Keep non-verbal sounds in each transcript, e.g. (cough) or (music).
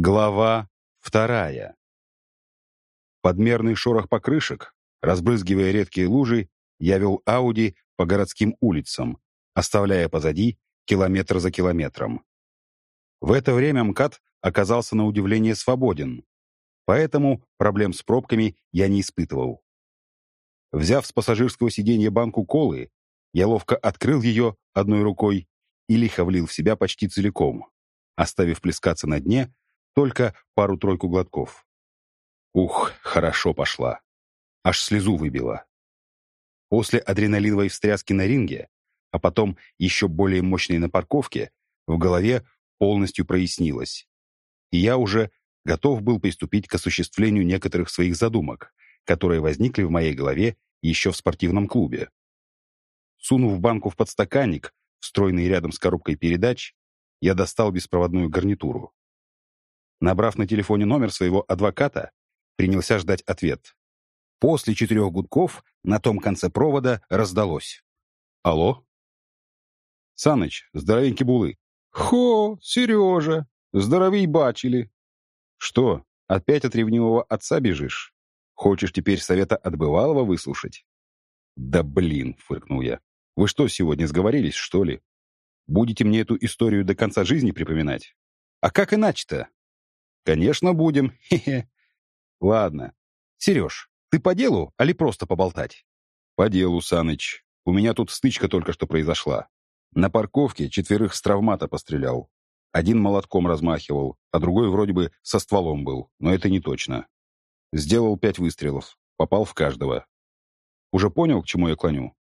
Глава вторая. Подмерный шорох покрышек, разбрызгивая редкие лужи, я вел Ауди по городским улицам, оставляя позади километр за километром. В это время МКАД оказался на удивление свободен, поэтому проблем с пробками я не испытывал. Взяв с пассажирского сиденья банку колы, я ловко открыл ее одной рукой и лихо влил в себя почти целиком, оставив плескаться на дне только пару-тройку глотков. Ух, хорошо пошла. Аж слезу выбила. После адреналиновой встряски на ринге, а потом еще более мощной на парковке, в голове полностью прояснилось. И я уже готов был приступить к осуществлению некоторых своих задумок, которые возникли в моей голове еще в спортивном клубе. Сунув банку в подстаканник, встроенный рядом с коробкой передач, я достал беспроводную гарнитуру. Набрав на телефоне номер своего адвоката, принялся ждать ответ. После четырех гудков на том конце провода раздалось. «Алло?» «Саныч, здоровенький булы». «Хо, Сережа, здоровей бачили». «Что, опять от ревнивого отца бежишь? Хочешь теперь совета от бывалого выслушать?» «Да блин», — фыркнул я. «Вы что, сегодня сговорились, что ли? Будете мне эту историю до конца жизни припоминать? А как иначе-то? «Конечно, будем. Хе-хе». (laughs) «Ладно. Сереж, ты по делу, али просто поболтать?» «По делу, Саныч. У меня тут стычка только что произошла. На парковке четверых с травмата пострелял. Один молотком размахивал, а другой вроде бы со стволом был, но это не точно. Сделал пять выстрелов, попал в каждого. Уже понял, к чему я клоню?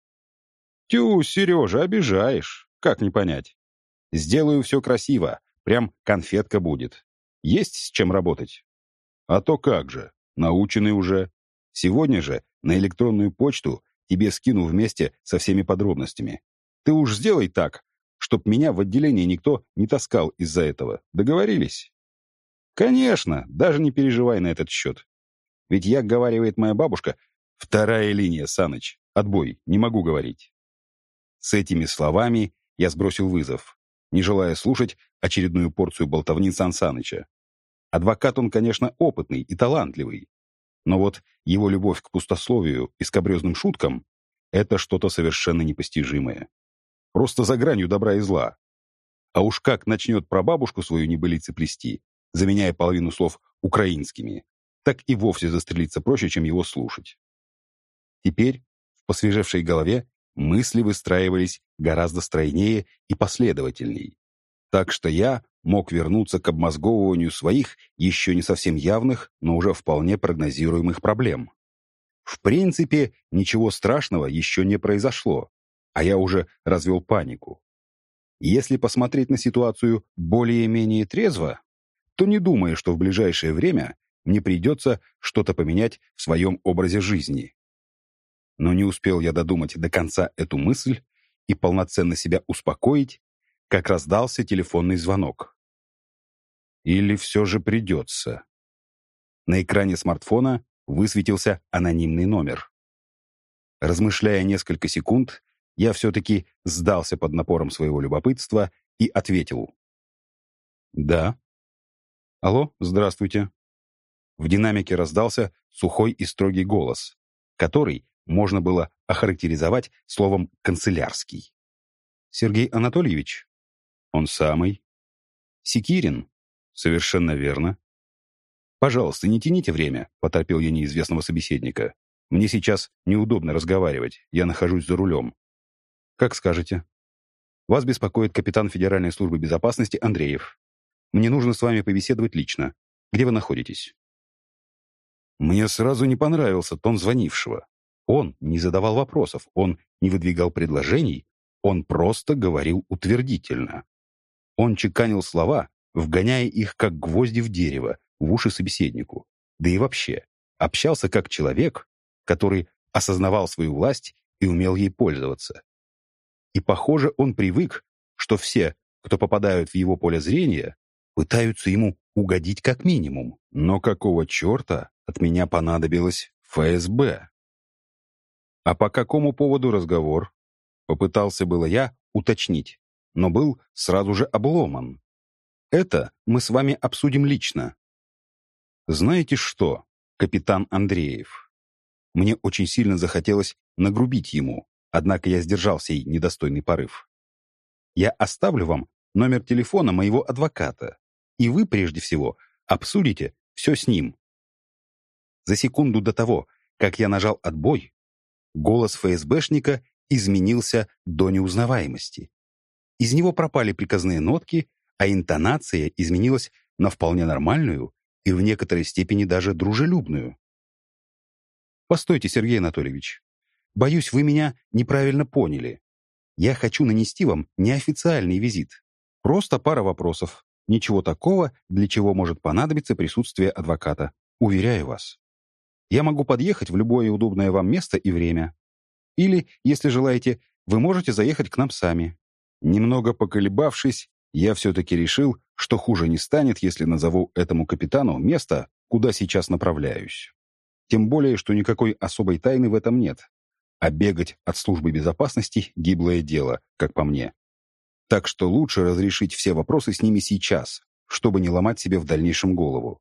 Тю, Сережа, обижаешь. Как не понять? Сделаю все красиво, прям конфетка будет. Есть с чем работать? А то как же, наученный уже. Сегодня же на электронную почту тебе скину вместе со всеми подробностями. Ты уж сделай так, чтоб меня в отделении никто не таскал из-за этого. Договорились? Конечно, даже не переживай на этот счет. Ведь я, говаривает моя бабушка, вторая линия, Саныч, отбой, не могу говорить. С этими словами я сбросил вызов, не желая слушать очередную порцию болтовни Сан Саныча. Адвокат он, конечно, опытный и талантливый. Но вот его любовь к пустословию и скобрезным шуткам — это что-то совершенно непостижимое. Просто за гранью добра и зла. А уж как начнет про бабушку свою небылицы плести, заменяя половину слов украинскими, так и вовсе застрелиться проще, чем его слушать. Теперь в посвежевшей голове мысли выстраивались гораздо стройнее и последовательней. Так что я мог вернуться к обмозговыванию своих еще не совсем явных, но уже вполне прогнозируемых проблем. В принципе, ничего страшного еще не произошло, а я уже развел панику. Если посмотреть на ситуацию более-менее трезво, то не думаю, что в ближайшее время мне придется что-то поменять в своем образе жизни. Но не успел я додумать до конца эту мысль и полноценно себя успокоить, как раздался телефонный звонок. Или все же придется? На экране смартфона высветился анонимный номер. Размышляя несколько секунд, я все-таки сдался под напором своего любопытства и ответил. «Да». «Алло, здравствуйте». В динамике раздался сухой и строгий голос, который можно было охарактеризовать словом «канцелярский». «Сергей Анатольевич?» «Он самый». «Секирин?» «Совершенно верно». «Пожалуйста, не тяните время», — поторопил я неизвестного собеседника. «Мне сейчас неудобно разговаривать, я нахожусь за рулем». «Как скажете». «Вас беспокоит капитан Федеральной службы безопасности Андреев. Мне нужно с вами побеседовать лично. Где вы находитесь?» Мне сразу не понравился тон звонившего. Он не задавал вопросов, он не выдвигал предложений, он просто говорил утвердительно. Он чеканил слова, вгоняя их как гвозди в дерево, в уши собеседнику. Да и вообще, общался как человек, который осознавал свою власть и умел ей пользоваться. И, похоже, он привык, что все, кто попадают в его поле зрения, пытаются ему угодить как минимум. Но какого черта от меня понадобилось ФСБ? А по какому поводу разговор? Попытался было я уточнить, но был сразу же обломан. Это мы с вами обсудим лично. Знаете что, капитан Андреев? Мне очень сильно захотелось нагрубить ему, однако я сдержал сей недостойный порыв. Я оставлю вам номер телефона моего адвоката, и вы, прежде всего, обсудите все с ним. За секунду до того, как я нажал «отбой», голос ФСБшника изменился до неузнаваемости. Из него пропали приказные нотки, а интонация изменилась на вполне нормальную и в некоторой степени даже дружелюбную. «Постойте, Сергей Анатольевич. Боюсь, вы меня неправильно поняли. Я хочу нанести вам неофициальный визит. Просто пара вопросов. Ничего такого, для чего может понадобиться присутствие адвоката. Уверяю вас. Я могу подъехать в любое удобное вам место и время. Или, если желаете, вы можете заехать к нам сами. Немного поколебавшись, я все-таки решил, что хуже не станет, если назову этому капитану место, куда сейчас направляюсь. Тем более, что никакой особой тайны в этом нет. А бегать от службы безопасности — гиблое дело, как по мне. Так что лучше разрешить все вопросы с ними сейчас, чтобы не ломать себе в дальнейшем голову.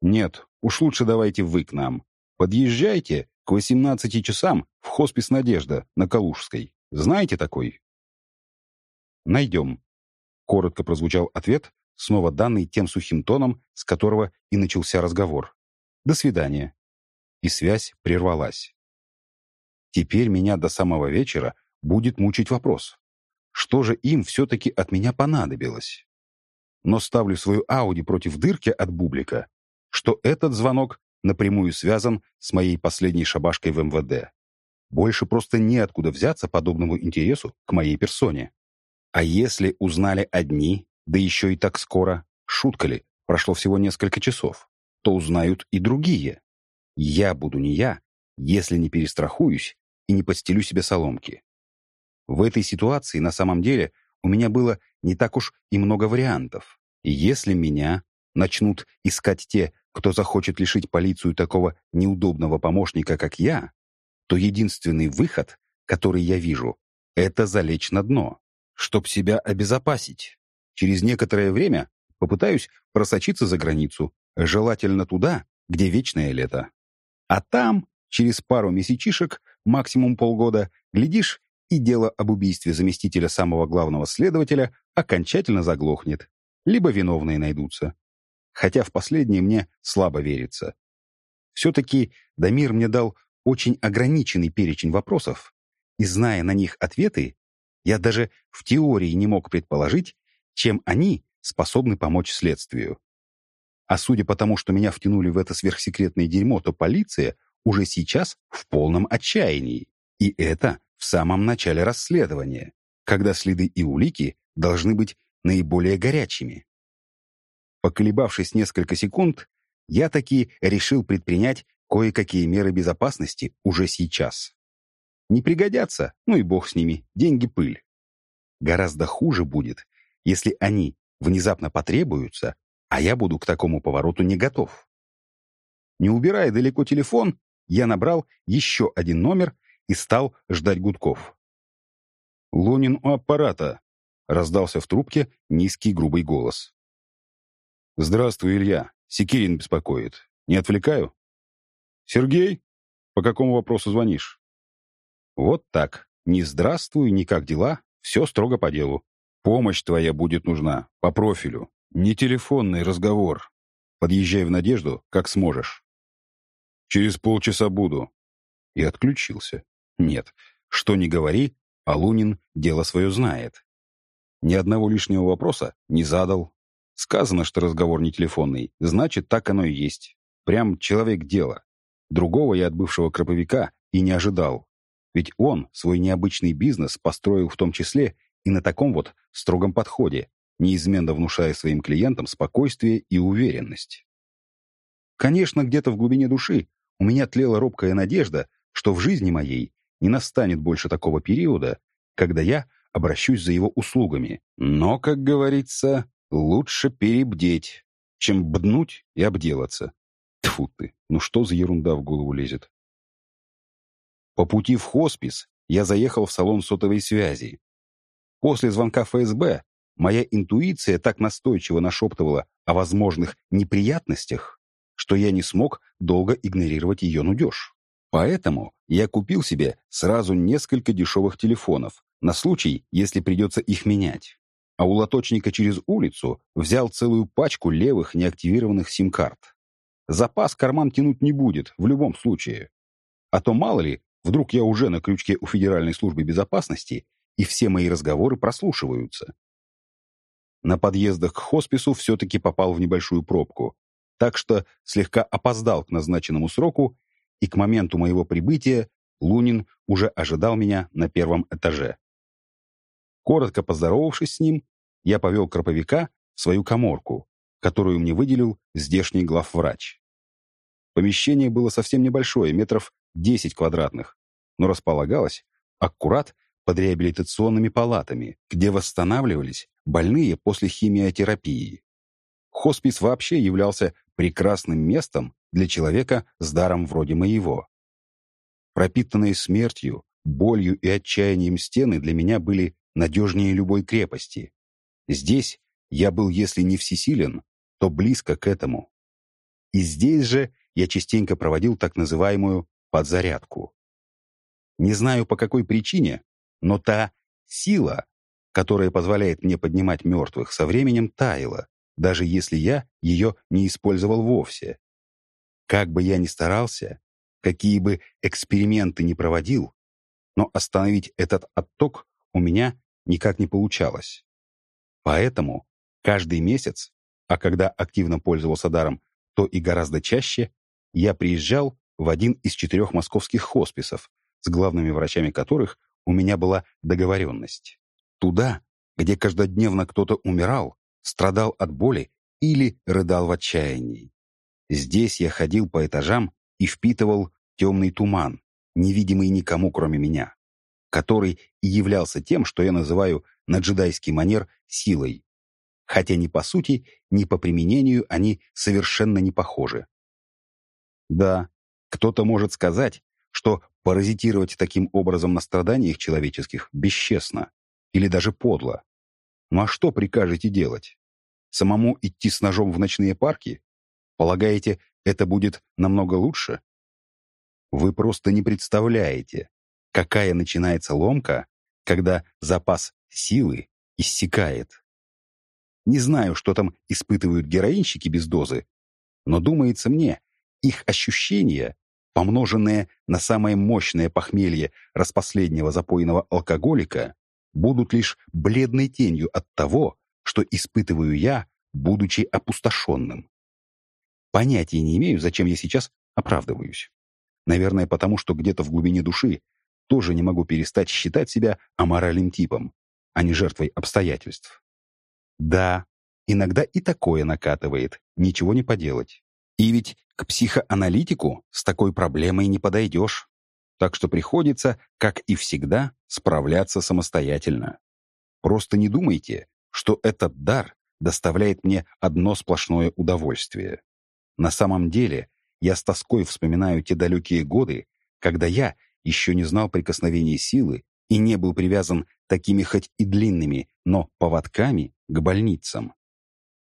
Нет, уж лучше давайте вы к нам. Подъезжайте к 18 часам в хоспис «Надежда» на Калужской. Знаете такой? Найдем. Коротко прозвучал ответ, снова данный тем сухим тоном, с которого и начался разговор. До свидания. И связь прервалась. Теперь меня до самого вечера будет мучить вопрос. Что же им все-таки от меня понадобилось? Но ставлю свою Ауди против дырки от бублика, что этот звонок напрямую связан с моей последней шабашкой в МВД. Больше просто неоткуда взяться подобному интересу к моей персоне. А если узнали одни, да еще и так скоро, шутка ли, прошло всего несколько часов, то узнают и другие. Я буду не я, если не перестрахуюсь и не подстелю себе соломки. В этой ситуации на самом деле у меня было не так уж и много вариантов. И если меня начнут искать те, кто захочет лишить полицию такого неудобного помощника, как я, то единственный выход, который я вижу, это залечь на дно, чтоб себя обезопасить. Через некоторое время попытаюсь просочиться за границу, желательно туда, где вечное лето. А там, через пару месячишек, максимум полгода, глядишь, и дело об убийстве заместителя самого главного следователя окончательно заглохнет, либо виновные найдутся хотя в последнее мне слабо верится. Все-таки Дамир мне дал очень ограниченный перечень вопросов, и, зная на них ответы, я даже в теории не мог предположить, чем они способны помочь следствию. А судя по тому, что меня втянули в это сверхсекретное дерьмо, то полиция уже сейчас в полном отчаянии. И это в самом начале расследования, когда следы и улики должны быть наиболее горячими. Поколебавшись несколько секунд, я таки решил предпринять кое-какие меры безопасности уже сейчас. Не пригодятся, ну и бог с ними, деньги пыль. Гораздо хуже будет, если они внезапно потребуются, а я буду к такому повороту не готов. Не убирая далеко телефон, я набрал еще один номер и стал ждать гудков. «Лунин у аппарата», — раздался в трубке низкий грубый голос. «Здравствуй, Илья. Секирин беспокоит. Не отвлекаю?» «Сергей? По какому вопросу звонишь?» «Вот так. Не здравствуй, ни как дела. Все строго по делу. Помощь твоя будет нужна. По профилю. Не телефонный разговор. Подъезжай в надежду, как сможешь». «Через полчаса буду». И отключился. Нет, что ни говори, а Лунин дело свое знает. Ни одного лишнего вопроса не задал, Сказано, что разговор не телефонный, значит, так оно и есть. Прям человек дела. Другого я от бывшего краповика и не ожидал. Ведь он свой необычный бизнес построил в том числе и на таком вот строгом подходе, неизменно внушая своим клиентам спокойствие и уверенность. Конечно, где-то в глубине души у меня тлела робкая надежда, что в жизни моей не настанет больше такого периода, когда я обращусь за его услугами. Но, как говорится, Лучше перебдеть, чем бднуть и обделаться. Тьфу ты, ну что за ерунда в голову лезет? По пути в хоспис я заехал в салон сотовой связи. После звонка ФСБ моя интуиция так настойчиво нашептывала о возможных неприятностях, что я не смог долго игнорировать ее нудеж. Поэтому я купил себе сразу несколько дешевых телефонов на случай, если придется их менять. А у лоточника через улицу взял целую пачку левых неактивированных сим-карт. Запас карман тянуть не будет, в любом случае. А то, мало ли, вдруг я уже на крючке у Федеральной службы безопасности, и все мои разговоры прослушиваются. На подъездах к хоспису все-таки попал в небольшую пробку, так что слегка опоздал к назначенному сроку, и к моменту моего прибытия Лунин уже ожидал меня на первом этаже. Коротко поздоровавшись с ним, я повел краповика в свою коморку, которую мне выделил здешний главврач. Помещение было совсем небольшое, метров 10 квадратных, но располагалось аккурат под реабилитационными палатами, где восстанавливались больные после химиотерапии. Хоспис вообще являлся прекрасным местом для человека с даром вроде моего. Пропитанные смертью, болью и отчаянием стены для меня были надежнее любой крепости. Здесь я был, если не всесилен, то близко к этому. И здесь же я частенько проводил так называемую подзарядку. Не знаю по какой причине, но та сила, которая позволяет мне поднимать мертвых, со временем таяла, даже если я ее не использовал вовсе. Как бы я ни старался, какие бы эксперименты ни проводил, но остановить этот отток у меня никак не получалось. Поэтому каждый месяц, а когда активно пользовался даром, то и гораздо чаще, я приезжал в один из четырех московских хосписов, с главными врачами которых у меня была договоренность. Туда, где каждодневно кто-то умирал, страдал от боли или рыдал в отчаянии. Здесь я ходил по этажам и впитывал темный туман, невидимый никому, кроме меня, который и являлся тем, что я называю на джедайский манер силой, хотя ни по сути, ни по применению они совершенно не похожи. Да, кто-то может сказать, что паразитировать таким образом на страданиях человеческих бесчестно или даже подло. Ну а что прикажете делать? Самому идти с ножом в ночные парки? Полагаете, это будет намного лучше? Вы просто не представляете, какая начинается ломка, когда запас силы иссякает. Не знаю, что там испытывают героинщики без дозы, но, думается мне, их ощущения, помноженные на самое мощное похмелье распоследнего запойного алкоголика, будут лишь бледной тенью от того, что испытываю я, будучи опустошенным. Понятия не имею, зачем я сейчас оправдываюсь. Наверное, потому что где-то в глубине души тоже не могу перестать считать себя аморальным типом, а не жертвой обстоятельств. Да, иногда и такое накатывает, ничего не поделать. И ведь к психоаналитику с такой проблемой не подойдешь. Так что приходится, как и всегда, справляться самостоятельно. Просто не думайте, что этот дар доставляет мне одно сплошное удовольствие. На самом деле, я с тоской вспоминаю те далекие годы, когда я еще не знал прикосновений силы и не был привязан такими хоть и длинными, но поводками к больницам.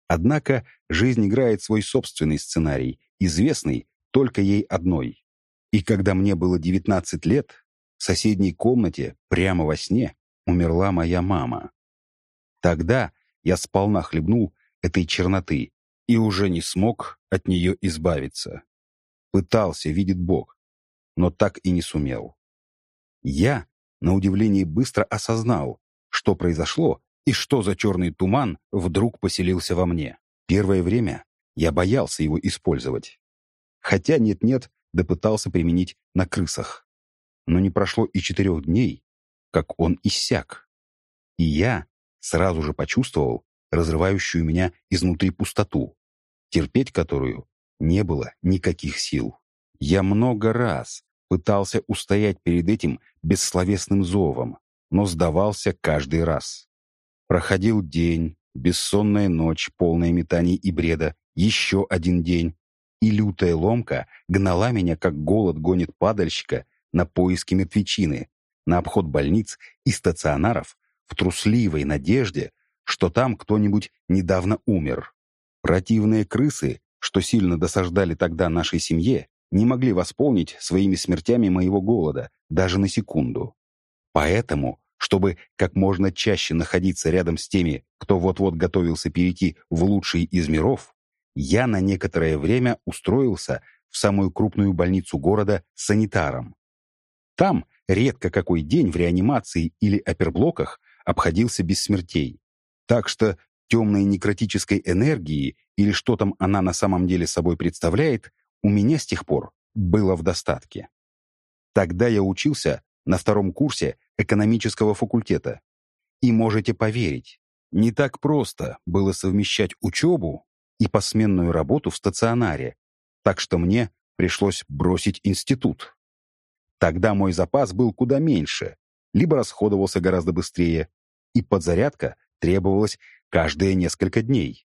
Однако жизнь играет свой собственный сценарий, известный только ей одной. И когда мне было 19 лет, в соседней комнате, прямо во сне, умерла моя мама. Тогда я сполна хлебнул этой черноты и уже не смог от нее избавиться. Пытался, видит Бог, но так и не сумел. Я, на удивление, быстро осознал, что произошло и что за черный туман вдруг поселился во мне. Первое время я боялся его использовать. Хотя нет-нет, допытался применить на крысах. Но не прошло и четырех дней, как он иссяк. И я сразу же почувствовал разрывающую меня изнутри пустоту, терпеть которую не было никаких сил. Я много раз пытался устоять перед этим бессловесным зовом, но сдавался каждый раз. Проходил день, бессонная ночь, полная метаний и бреда, еще один день, и лютая ломка гнала меня, как голод гонит падальщика, на поиски мертвечины, на обход больниц и стационаров в трусливой надежде, что там кто-нибудь недавно умер. Противные крысы, что сильно досаждали тогда нашей семье, не могли восполнить своими смертями моего голода даже на секунду. Поэтому, чтобы как можно чаще находиться рядом с теми, кто вот-вот готовился перейти в лучший из миров, я на некоторое время устроился в самую крупную больницу города санитаром. Там редко какой день в реанимации или оперблоках обходился без смертей. Так что темной некротической энергии или что там она на самом деле собой представляет, у меня с тех пор было в достатке. Тогда я учился на втором курсе экономического факультета. И можете поверить, не так просто было совмещать учебу и посменную работу в стационаре, так что мне пришлось бросить институт. Тогда мой запас был куда меньше, либо расходовался гораздо быстрее, и подзарядка требовалась каждые несколько дней.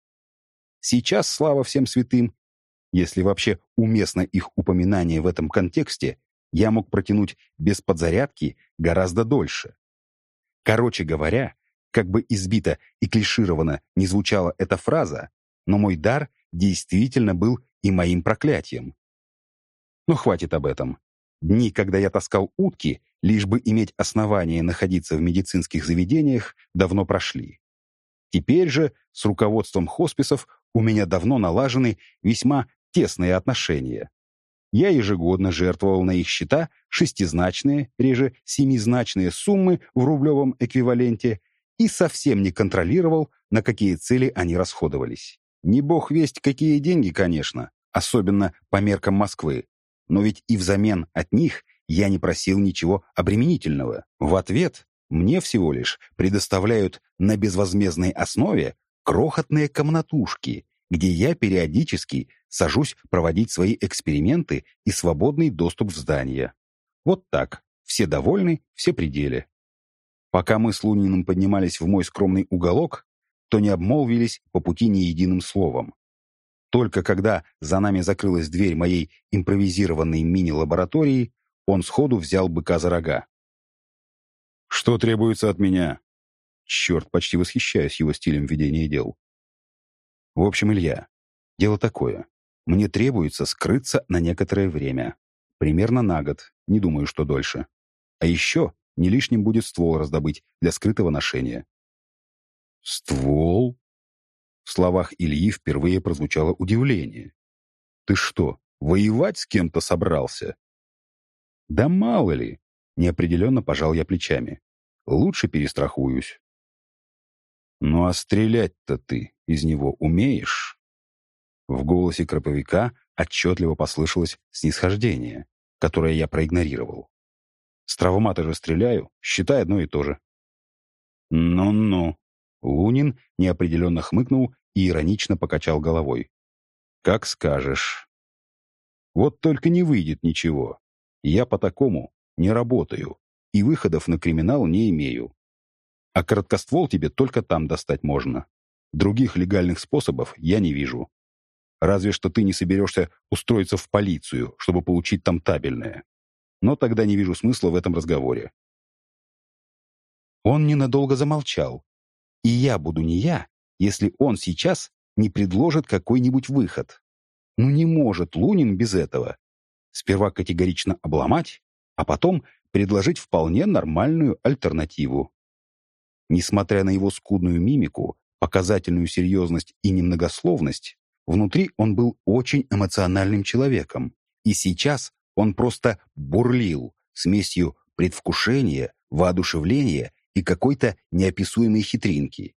Сейчас, слава всем святым, если вообще уместно их упоминание в этом контексте, я мог протянуть без подзарядки гораздо дольше. Короче говоря, как бы избито и клишировано не звучала эта фраза, но мой дар действительно был и моим проклятием. Но хватит об этом. Дни, когда я таскал утки, лишь бы иметь основание находиться в медицинских заведениях, давно прошли. Теперь же с руководством хосписов у меня давно налажены весьма тесные отношения. Я ежегодно жертвовал на их счета шестизначные, реже семизначные суммы в рублевом эквиваленте и совсем не контролировал, на какие цели они расходовались. Не бог весть, какие деньги, конечно, особенно по меркам Москвы, но ведь и взамен от них я не просил ничего обременительного. В ответ мне всего лишь предоставляют на безвозмездной основе крохотные комнатушки, где я периодически сажусь проводить свои эксперименты и свободный доступ в здание. Вот так. Все довольны, все пределы. Пока мы с Луниным поднимались в мой скромный уголок, то не обмолвились по пути ни единым словом. Только когда за нами закрылась дверь моей импровизированной мини-лаборатории, он сходу взял быка за рога. «Что требуется от меня?» Черт, почти восхищаюсь его стилем ведения дел. В общем, Илья, дело такое. Мне требуется скрыться на некоторое время. Примерно на год, не думаю, что дольше. А еще не лишним будет ствол раздобыть для скрытого ношения. «Ствол?» В словах Ильи впервые прозвучало удивление. «Ты что, воевать с кем-то собрался?» «Да мало ли!» — неопределенно пожал я плечами. «Лучше перестрахуюсь». «Ну а стрелять-то ты из него умеешь?» В голосе краповика отчетливо послышалось снисхождение, которое я проигнорировал. «С травмата же стреляю, считай одно и то же». «Ну-ну», Лунин неопределенно хмыкнул и иронично покачал головой. «Как скажешь. Вот только не выйдет ничего. Я по такому не работаю и выходов на криминал не имею. А короткоствол тебе только там достать можно. Других легальных способов я не вижу. Разве что ты не соберешься устроиться в полицию, чтобы получить там табельное. Но тогда не вижу смысла в этом разговоре». Он ненадолго замолчал, и я буду не я, если он сейчас не предложит какой-нибудь выход. Ну не может Лунин без этого. Сперва категорично обломать, а потом предложить вполне нормальную альтернативу. Несмотря на его скудную мимику, показательную серьезность и немногословность, внутри он был очень эмоциональным человеком. И сейчас он просто бурлил смесью предвкушения, воодушевления и какой-то неописуемой хитринки.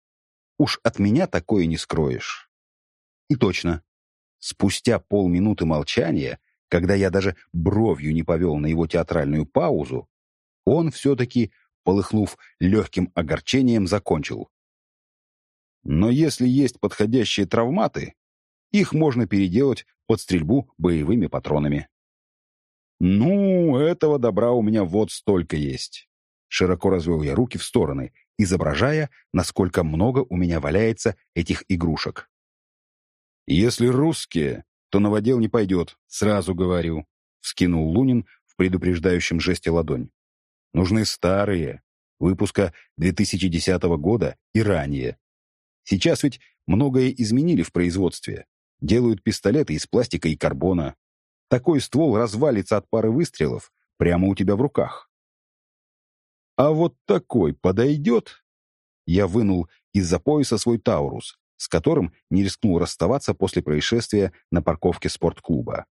Уж от меня такое не скроешь. И точно. Спустя полминуты молчания, когда я даже бровью не повел на его театральную паузу, он все-таки, полыхнув легким огорчением, закончил. Но если есть подходящие травматы, их можно переделать под стрельбу боевыми патронами. Ну, этого добра у меня вот столько есть. Широко развел я руки в стороны, изображая, насколько много у меня валяется этих игрушек. «Если русские, то новодел не пойдет, сразу говорю», — вскинул Лунин в предупреждающем жесте ладонь. «Нужны старые, выпуска 2010 года и ранее, Сейчас ведь многое изменили в производстве. Делают пистолеты из пластика и карбона. Такой ствол развалится от пары выстрелов прямо у тебя в руках. А вот такой подойдет? Я вынул из-за пояса свой Таурус, с которым не рискнул расставаться после происшествия на парковке спортклуба.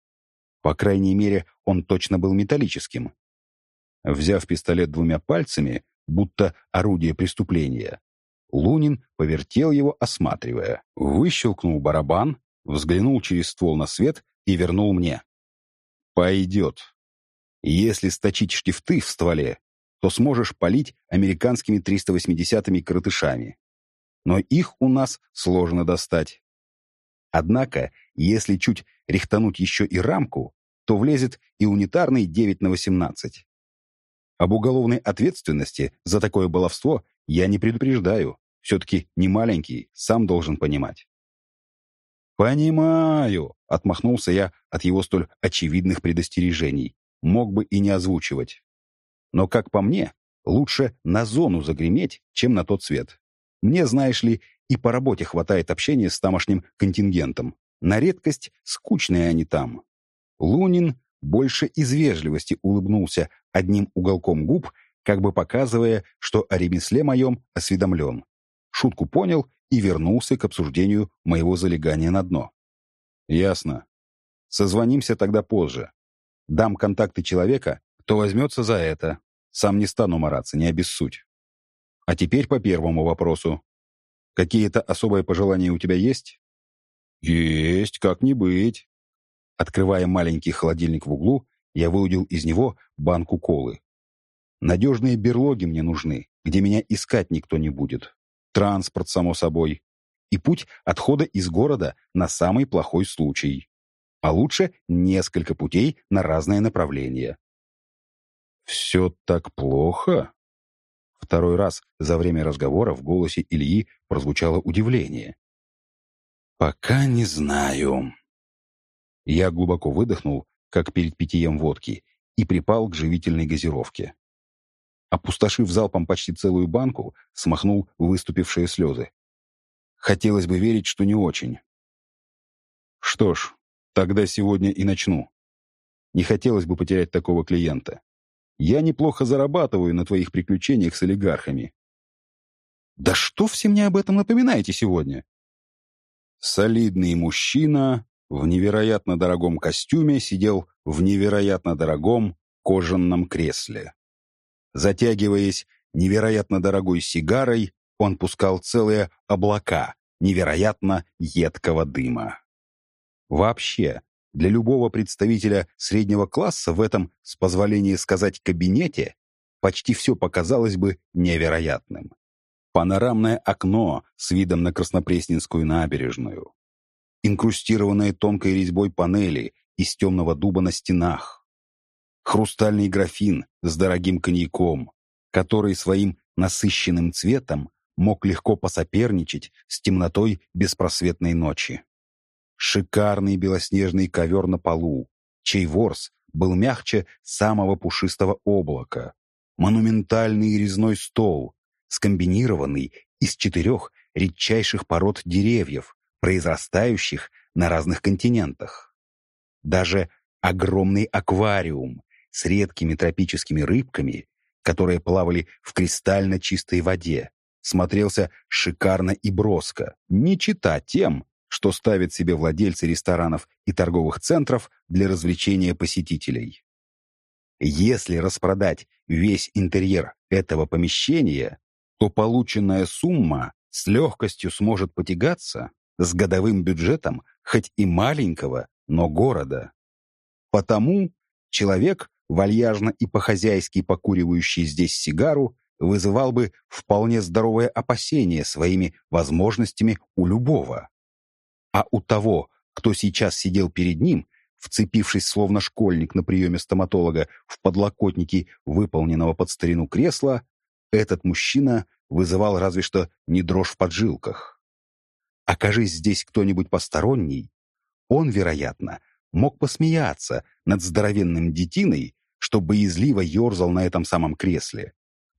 По крайней мере, он точно был металлическим. Взяв пистолет двумя пальцами, будто орудие преступления, Лунин повертел его, осматривая, выщелкнул барабан, взглянул через ствол на свет и вернул мне. «Пойдет. Если сточить штифты в стволе, то сможешь палить американскими 380-ми коротышами. Но их у нас сложно достать. Однако, если чуть рихтануть еще и рамку, то влезет и унитарный 9 на 18. Об уголовной ответственности за такое баловство я не предупреждаю. Все-таки не маленький, сам должен понимать. «Понимаю», — отмахнулся я от его столь очевидных предостережений. Мог бы и не озвучивать. Но, как по мне, лучше на зону загреметь, чем на тот свет. Мне, знаешь ли, и по работе хватает общения с тамошним контингентом. На редкость скучные они там. Лунин больше из вежливости улыбнулся одним уголком губ, как бы показывая, что о ремесле моем осведомлен. Шутку понял и вернулся к обсуждению моего залегания на дно. «Ясно. Созвонимся тогда позже. Дам контакты человека, кто возьмется за это. Сам не стану мараться, не обессудь. А теперь по первому вопросу. Какие-то особые пожелания у тебя есть?» «Есть, как не быть». Открывая маленький холодильник в углу, я выудил из него банку колы. Надежные берлоги мне нужны, где меня искать никто не будет. Транспорт, само собой. И путь отхода из города на самый плохой случай. А лучше несколько путей на разные направления. «Все так плохо?» Второй раз за время разговора в голосе Ильи прозвучало удивление. «Пока не знаю». Я глубоко выдохнул, как перед питьем водки, и припал к живительной газировке. Опустошив залпом почти целую банку, смахнул выступившие слезы. Хотелось бы верить, что не очень. Что ж, тогда сегодня и начну. Не хотелось бы потерять такого клиента. Я неплохо зарабатываю на твоих приключениях с олигархами. Да что все мне об этом напоминаете сегодня? Солидный мужчина в невероятно дорогом костюме сидел в невероятно дорогом кожаном кресле. Затягиваясь невероятно дорогой сигарой, он пускал целые облака невероятно едкого дыма. Вообще, для любого представителя среднего класса в этом, с позволения сказать, кабинете почти все показалось бы невероятным. Панорамное окно с видом на Краснопресненскую набережную, инкрустированные тонкой резьбой панели из темного дуба на стенах, хрустальный графин с дорогим коньяком, который своим насыщенным цветом мог легко посоперничать с темнотой беспросветной ночи. Шикарный белоснежный ковер на полу, чей ворс был мягче самого пушистого облака, монументальный резной стол, скомбинированный из четырех редчайших пород деревьев, произрастающих на разных континентах. Даже огромный аквариум с редкими тропическими рыбками, которые плавали в кристально чистой воде, смотрелся шикарно и броско, не чита тем, что ставят себе владельцы ресторанов и торговых центров для развлечения посетителей. Если распродать весь интерьер этого помещения, то полученная сумма с легкостью сможет потягаться с годовым бюджетом хоть и маленького, но города. Потому человек, вальяжно и по-хозяйски покуривающий здесь сигару, вызывал бы вполне здоровое опасение своими возможностями у любого. А у того, кто сейчас сидел перед ним, вцепившись словно школьник на приеме стоматолога в подлокотники выполненного под старину кресла, этот мужчина вызывал разве что не дрожь в поджилках. Окажись здесь кто-нибудь посторонний, он, вероятно, мог посмеяться над здоровенным детиной, что боязливо ерзал на этом самом кресле,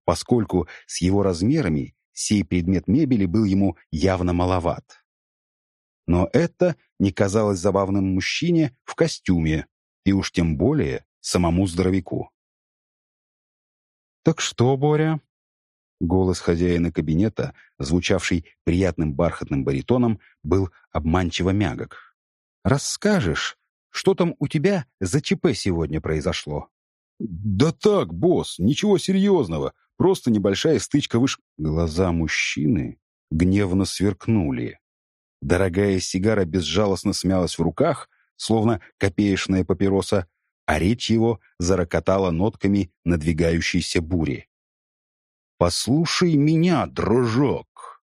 поскольку с его размерами сей предмет мебели был ему явно маловат. Но это не казалось забавным мужчине в костюме, и уж тем более самому здоровяку. «Так что, Боря?» Голос хозяина кабинета, звучавший приятным бархатным баритоном, был обманчиво мягок. «Расскажешь, что там у тебя за ЧП сегодня произошло?» «Да так, босс, ничего серьезного. Просто небольшая стычка выш...» Глаза мужчины гневно сверкнули. Дорогая сигара безжалостно смялась в руках, словно копеечная папироса, а речь его зарокотала нотками надвигающейся бури. «Послушай меня, дружок!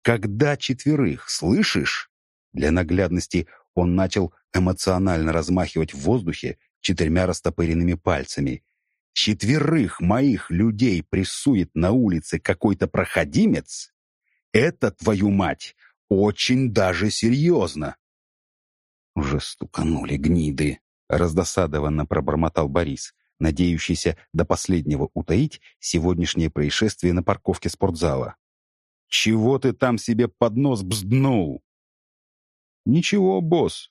Когда четверых, слышишь?» Для наглядности он начал эмоционально размахивать в воздухе четырьмя растопыренными пальцами. «Четверых моих людей прессует на улице какой-то проходимец? Это, твою мать, очень даже серьезно!» «Уже стуканули гниды», — раздосадованно пробормотал Борис, надеющийся до последнего утаить сегодняшнее происшествие на парковке спортзала. «Чего ты там себе под нос бзднул?» «Ничего, босс».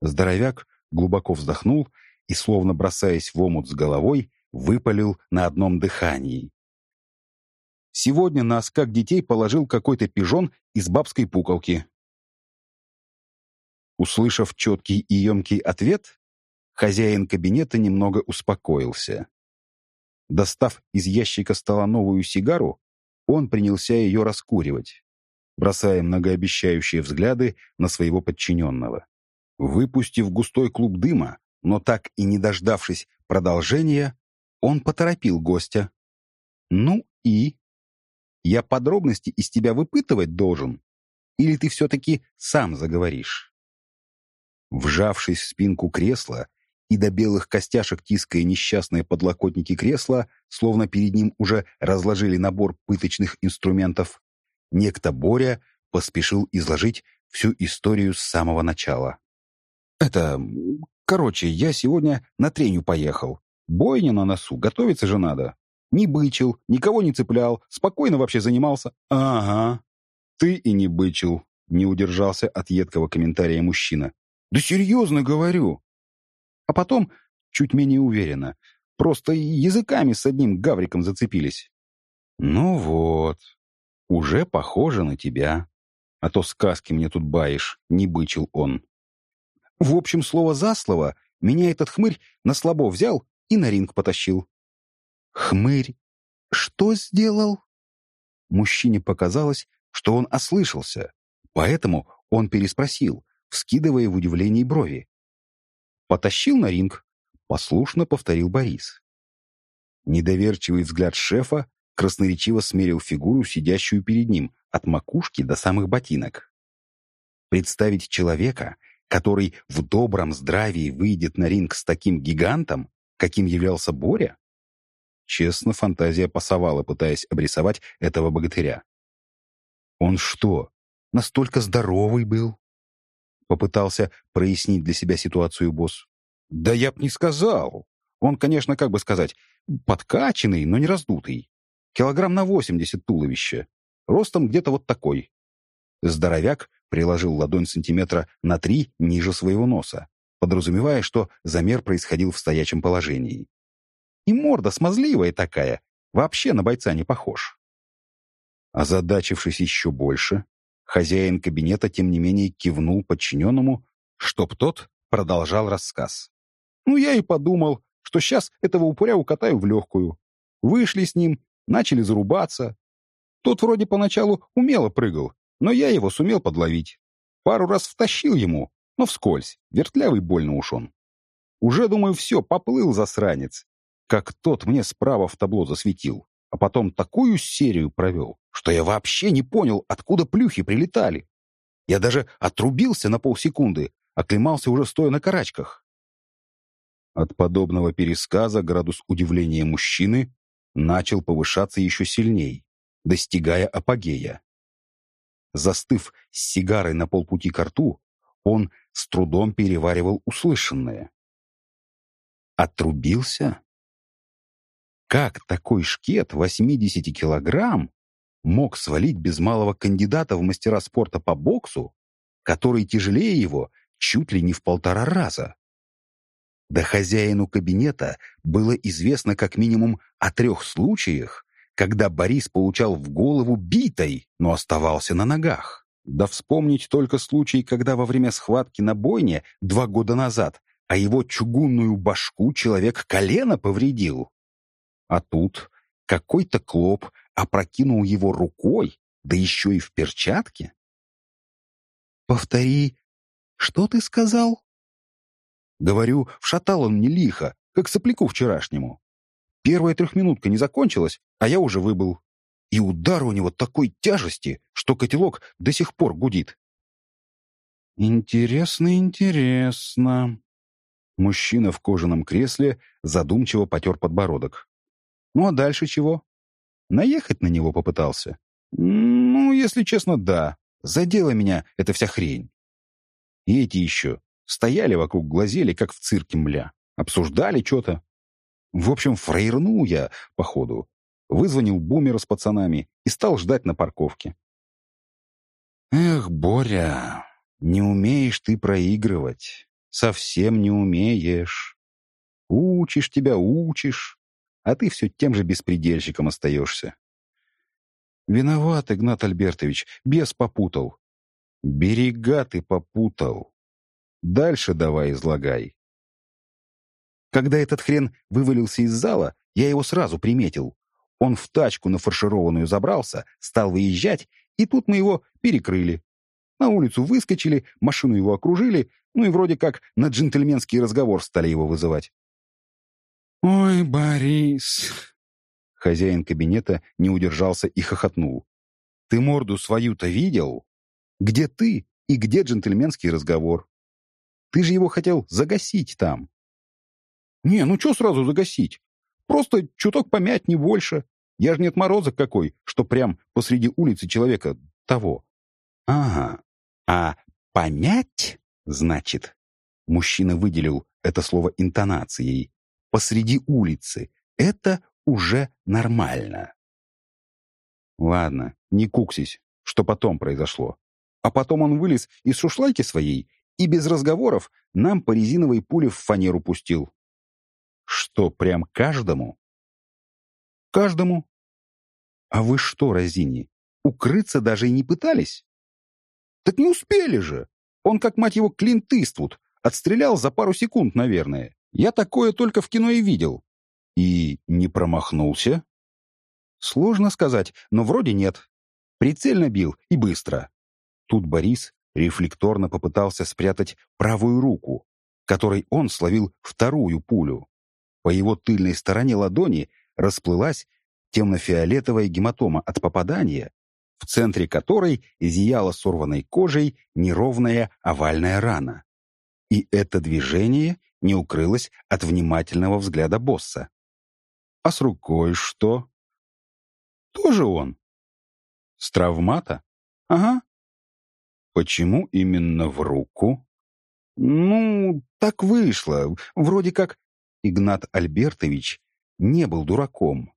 Здоровяк глубоко вздохнул и, словно бросаясь в омут с головой, выпалил на одном дыхании. «Сегодня нас, как детей, положил какой-то пижон из бабской пуколки. Услышав четкий и емкий ответ, хозяин кабинета немного успокоился. Достав из ящика стола новую сигару, он принялся ее раскуривать, бросая многообещающие взгляды на своего подчиненного. Выпустив густой клуб дыма, но так и не дождавшись продолжения, он поторопил гостя. «Ну и? Я подробности из тебя выпытывать должен? Или ты все-таки сам заговоришь?» Вжавшись в спинку кресла и до белых костяшек тиская несчастные подлокотники кресла, словно перед ним уже разложили набор пыточных инструментов, некто Боря поспешил изложить всю историю с самого начала. «Это... Короче, я сегодня на треню поехал. Бойня на носу, готовиться же надо. Не бычил, никого не цеплял, спокойно вообще занимался. Ага. Ты и не бычил, не удержался от едкого комментария мужчина. Да серьезно говорю. А потом, чуть менее уверенно, просто языками с одним гавриком зацепились. Ну вот, уже похоже на тебя. А то сказки мне тут баишь, не бычил он. В общем, слово за слово, меня этот хмырь на слабо взял и на ринг потащил. Хмырь что сделал? Мужчине показалось, что он ослышался, поэтому он переспросил, вскидывая в удивлении брови. «Потащил на ринг», — послушно повторил Борис. Недоверчивый взгляд шефа красноречиво смерил фигуру, сидящую перед ним, от макушки до самых ботинок. Представить человека, который в добром здравии выйдет на ринг с таким гигантом, каким являлся Боря? Честно, фантазия пасовала, пытаясь обрисовать этого богатыря. Он что, настолько здоровый был? Попытался прояснить для себя ситуацию босс. Да я б не сказал. Он, конечно, как бы сказать, подкачанный, но не раздутый. Килограмм на восемьдесят туловища. Ростом где-то вот такой. Здоровяк приложил ладонь сантиметра на три ниже своего носа, подразумевая, что замер происходил в стоячем положении. И морда смазливая такая, вообще на бойца не похож. Озадачившись еще больше, Хозяин кабинета, тем не менее, кивнул подчиненному, чтоб тот продолжал рассказ. Ну, я и подумал, что сейчас этого упыря укатаю в легкую. Вышли с ним, начали зарубаться. Тот вроде поначалу умело прыгал, но я его сумел подловить. Пару раз втащил ему, но вскользь, вертлявый больно уж он. Уже, думаю, все, поплыл засранец. Как тот мне справа в табло засветил а потом такую серию провел, что я вообще не понял, откуда плюхи прилетали. Я даже отрубился на полсекунды, оклемался уже стоя на карачках. От подобного пересказа градус удивления мужчины начал повышаться еще сильней, достигая апогея. Застыв с сигарой на полпути к рту, он с трудом переваривал услышанное. Отрубился? Как такой шкет 80 килограмм мог свалить без малого кандидата в мастера спорта по боксу, который тяжелее его чуть ли не в полтора раза. Да хозяину кабинета было известно как минимум о трех случаях, когда Борис получал в голову битой, но оставался на ногах. Да вспомнить только случай, когда во время схватки на бойне два года назад, а его чугунную башку человек колено повредил. А тут какой-то клоп опрокинул его рукой, да еще и в перчатке. «Повтори, что ты сказал?» Говорю, вшатал он мне лихо, как сопляку вчерашнему. Первая трехминутка не закончилась, а я уже выбыл. И удар у него такой тяжести, что котелок до сих пор гудит. «Интересно, интересно». Мужчина в кожаном кресле задумчиво потер подбородок. «Ну а дальше чего?» Наехать на него попытался? «Ну, если честно, да. Задела меня эта вся хрень. И эти еще стояли вокруг, глазели, как в цирке мля. Обсуждали что-то. В общем, фраернул я, походу. Вызвонил бумера с пацанами и стал ждать на парковке. Эх, Боря, не умеешь ты проигрывать. Совсем не умеешь. Учишь тебя, учишь, а ты все тем же беспредельщиком остаешься. Виноват, Игнат Альбертович, бес попутал. Берега ты попутал. Дальше давай излагай. Когда этот хрен вывалился из зала, я его сразу приметил. Он в тачку нафаршированную забрался, стал выезжать, и тут мы его перекрыли. На улицу выскочили, машину его окружили, ну и вроде как на джентльменский разговор стали его вызывать. «Ой, Борис!» Хозяин кабинета не удержался и хохотнул. «Ты морду свою-то видел? Где ты и где джентльменский разговор? Ты же его хотел загасить там. «Не, ну что сразу загасить? Просто чуток помять, не больше. Я же нет морозок какой, что прям посреди улицы человека того». «Ага, а помять, значит?» Мужчина выделил это слово интонацией. «Посреди улицы. Это уже нормально». «Ладно, не куксись, что потом произошло. А потом он вылез из шушлайки своей и без разговоров нам по резиновой пуле в фанеру пустил. Что, прям каждому? Каждому. А вы что, Розини, укрыться даже и не пытались? Так не успели же. Он, как мать его, Клинт Иствуд, отстрелял за пару секунд, наверное. Я такое только в кино и видел. И не промахнулся? Сложно сказать, но вроде нет. Прицельно бил и быстро. Тут Борис рефлекторно попытался спрятать правую руку, которой он словил вторую пулю. По его тыльной стороне ладони расплылась темно-фиолетовая гематома от попадания, в центре которой зияла сорванной кожей неровная овальная рана. И это движение не укрылось от внимательного взгляда босса. А с рукой что? Тоже он. С травмата? Ага. Почему именно в руку? Ну, так вышло. Вроде как Игнат Альбертович не был дураком,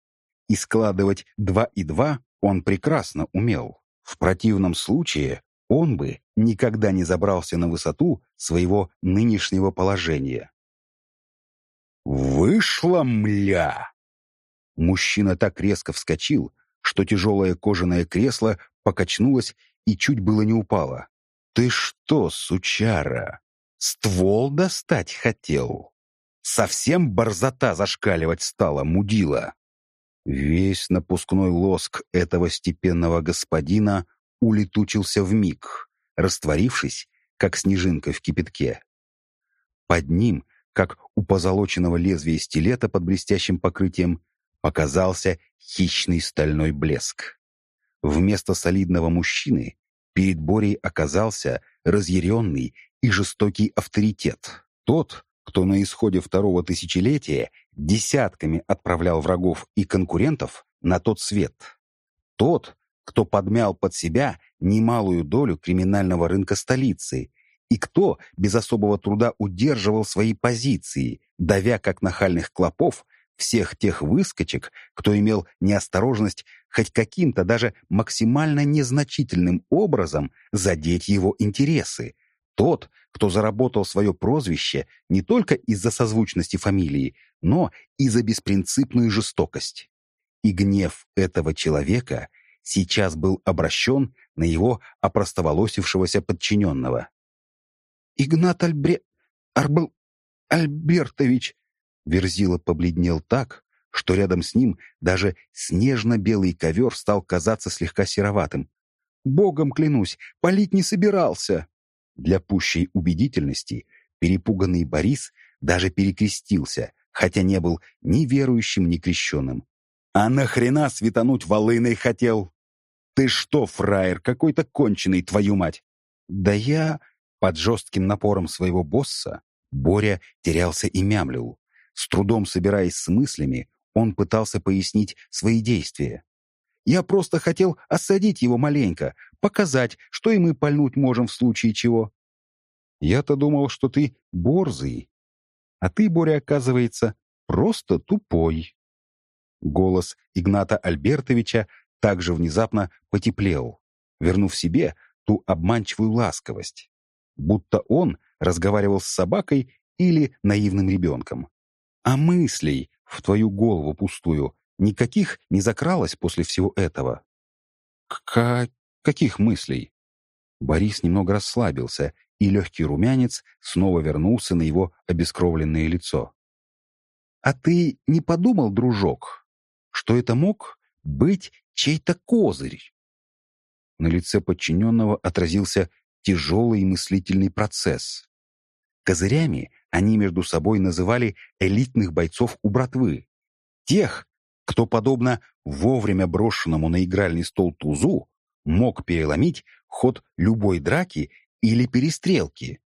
и складывать два и два он прекрасно умел. В противном случае он бы никогда не забрался на высоту своего нынешнего положения. «Вышла мля!» Мужчина так резко вскочил, что тяжелое кожаное кресло покачнулось и чуть было не упало. «Ты что, сучара, ствол достать хотел?» Совсем борзота зашкаливать стала, мудила. Весь напускной лоск этого степенного господина улетучился в миг, растворившись, как снежинка в кипятке. Под ним, как у позолоченного лезвия стилета под блестящим покрытием, показался хищный стальной блеск. Вместо солидного мужчины перед Борей оказался разъяренный и жестокий авторитет. Тот, кто на исходе второго тысячелетия десятками отправлял врагов и конкурентов на тот свет. Тот, кто подмял под себя немалую долю криминального рынка столицы и кто без особого труда удерживал свои позиции, давя как нахальных клопов всех тех выскочек, кто имел неосторожность хоть каким-то даже максимально незначительным образом задеть его интересы. Тот, кто заработал свое прозвище не только из-за созвучности фамилии, но и за беспринципную жестокость. И гнев этого человека сейчас был обращен на его опростоволосившегося подчиненного. «Игнат Альбре... Арбл... Альбертович!» Верзила побледнел так, что рядом с ним даже снежно-белый ковер стал казаться слегка сероватым. «Богом клянусь, палить не собирался!» Для пущей убедительности перепуганный Борис даже перекрестился, хотя не был ни верующим, ни крещенным. «А нахрена светануть волыной хотел? Ты что, фраер, какой-то конченый, твою мать!» «Да я...» Под жестким напором своего босса Боря терялся и мямлил. С трудом собираясь с мыслями, он пытался пояснить свои действия. «Я просто хотел осадить его маленько, показать, что и мы пальнуть можем в случае чего». «Я-то думал, что ты борзый, а ты, Боря, оказывается, просто тупой». Голос Игната Альбертовича также внезапно потеплел, вернув себе ту обманчивую ласковость будто он разговаривал с собакой или наивным ребенком. А мыслей в твою голову пустую никаких не закралось после всего этого? К каких мыслей? Борис немного расслабился, и легкий румянец снова вернулся на его обескровленное лицо. «А ты не подумал, дружок, что это мог быть чей-то козырь?» На лице подчиненного отразился тяжелый мыслительный процесс. Козырями они между собой называли элитных бойцов у братвы. Тех, кто, подобно вовремя брошенному на игральный стол тузу, мог переломить ход любой драки или перестрелки.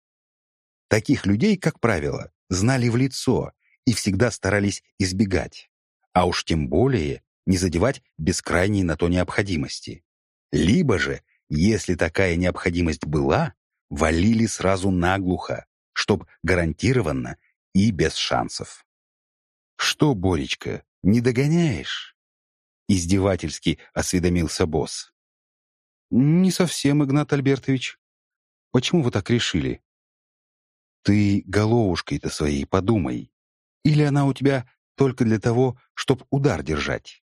Таких людей, как правило, знали в лицо и всегда старались избегать, а уж тем более не задевать без крайней на то необходимости. Либо же если такая необходимость была, валили сразу наглухо, чтоб гарантированно и без шансов. «Что, Боречка, не догоняешь?» Издевательски осведомился босс. «Не совсем, Игнат Альбертович. Почему вы так решили?» «Ты головушкой-то своей подумай. Или она у тебя только для того, чтоб удар держать?»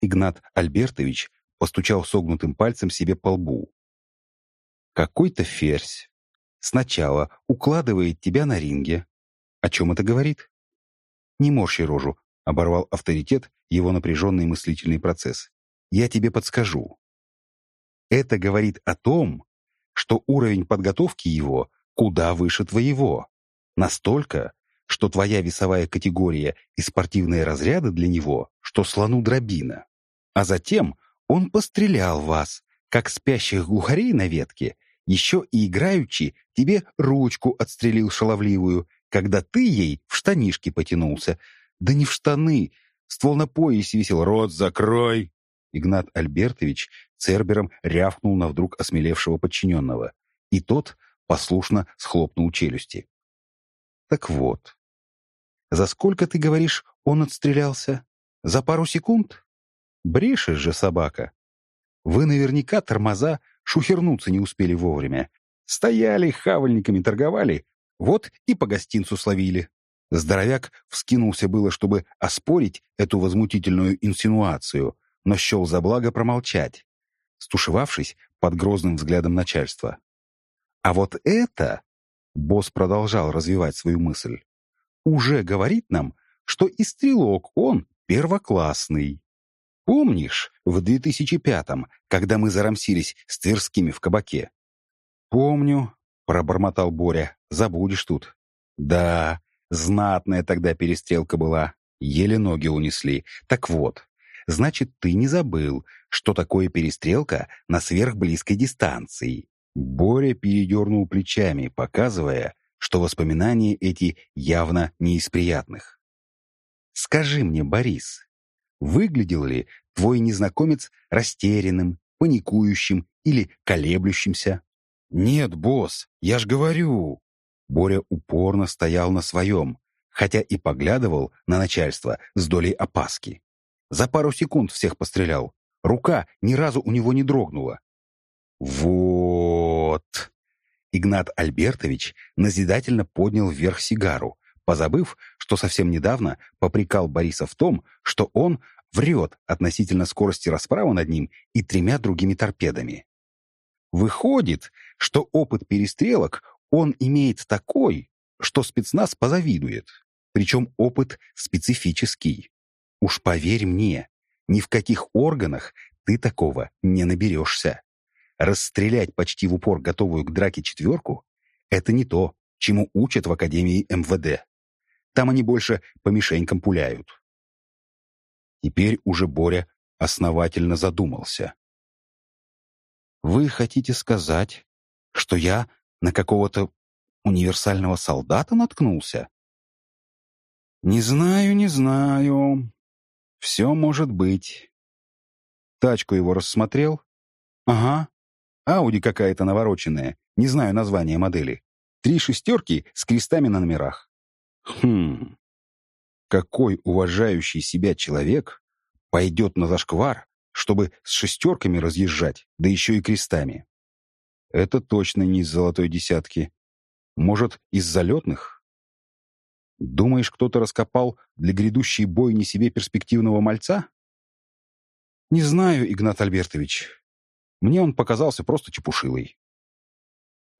Игнат Альбертович постучал согнутым пальцем себе по лбу. «Какой-то ферзь сначала укладывает тебя на ринге. О чем это говорит?» «Не морщи рожу», — оборвал авторитет его напряженный мыслительный процесс. «Я тебе подскажу. Это говорит о том, что уровень подготовки его куда выше твоего. Настолько, что твоя весовая категория и спортивные разряды для него, что слону дробина. А затем он пострелял вас, как спящих глухарей на ветке, еще и играючи тебе ручку отстрелил шаловливую, когда ты ей в штанишки потянулся. Да не в штаны, ствол на поясе висел. «Рот закрой!» Игнат Альбертович цербером рявкнул на вдруг осмелевшего подчиненного, и тот послушно схлопнул челюсти. «Так вот, за сколько, ты говоришь, он отстрелялся? За пару секунд?» Брешешь же, собака. Вы наверняка тормоза шухернуться не успели вовремя. Стояли, хавальниками торговали, вот и по гостинцу словили. Здоровяк вскинулся было, чтобы оспорить эту возмутительную инсинуацию, но счел за благо промолчать, стушевавшись под грозным взглядом начальства. А вот это, босс продолжал развивать свою мысль, уже говорит нам, что и стрелок он первоклассный. Помнишь, в 2005-м, когда мы зарамсились с Тверскими в кабаке? Помню, пробормотал Боря. Забудешь тут. Да, знатная тогда перестрелка была. Еле ноги унесли. Так вот, значит, ты не забыл, что такое перестрелка на сверхблизкой дистанции. Боря передернул плечами, показывая, что воспоминания эти явно не из приятных. «Скажи мне, Борис, Выглядел ли твой незнакомец растерянным, паникующим или колеблющимся? «Нет, босс, я ж говорю!» Боря упорно стоял на своем, хотя и поглядывал на начальство с долей опаски. За пару секунд всех пострелял. Рука ни разу у него не дрогнула. «Вот!» Игнат Альбертович назидательно поднял вверх сигару, позабыв, что совсем недавно попрекал Бориса в том, что он врет относительно скорости расправы над ним и тремя другими торпедами. Выходит, что опыт перестрелок он имеет такой, что спецназ позавидует. Причем опыт специфический. Уж поверь мне, ни в каких органах ты такого не наберешься. Расстрелять почти в упор готовую к драке четверку — это не то, чему учат в Академии МВД. Там они больше по мишенькам пуляют. Теперь уже Боря основательно задумался. «Вы хотите сказать, что я на какого-то универсального солдата наткнулся?» «Не знаю, не знаю. Все может быть». Тачку его рассмотрел. «Ага, Ауди какая-то навороченная, не знаю названия модели. Три шестерки с крестами на номерах. Хм. Какой уважающий себя человек пойдет на зашквар, чтобы с шестерками разъезжать, да еще и крестами? Это точно не из золотой десятки. Может, из залетных? Думаешь, кто-то раскопал для грядущей бойни себе перспективного мальца? Не знаю, Игнат Альбертович. Мне он показался просто чепушилой.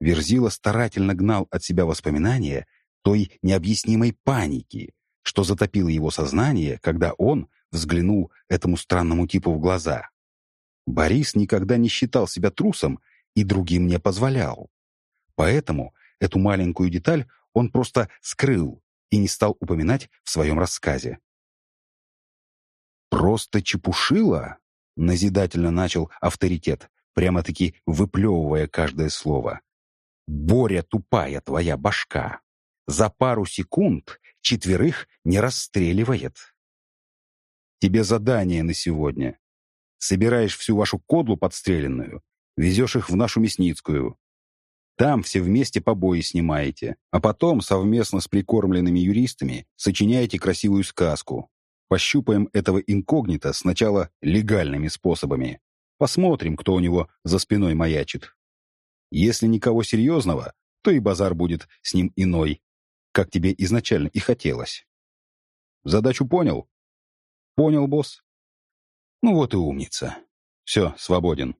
Верзила старательно гнал от себя воспоминания той необъяснимой паники, что затопило его сознание, когда он взглянул этому странному типу в глаза. Борис никогда не считал себя трусом и другим не позволял. Поэтому эту маленькую деталь он просто скрыл и не стал упоминать в своем рассказе. «Просто чепушила?» Назидательно начал авторитет, прямо-таки выплевывая каждое слово. «Боря тупая твоя башка! За пару секунд четверых не расстреливает!» «Тебе задание на сегодня. Собираешь всю вашу кодлу подстреленную, везешь их в нашу Мясницкую. Там все вместе побои снимаете, а потом совместно с прикормленными юристами сочиняете красивую сказку, Пощупаем этого инкогнито сначала легальными способами. Посмотрим, кто у него за спиной маячит. Если никого серьезного, то и базар будет с ним иной, как тебе изначально и хотелось. Задачу понял? Понял, босс? Ну вот и умница. Все, свободен.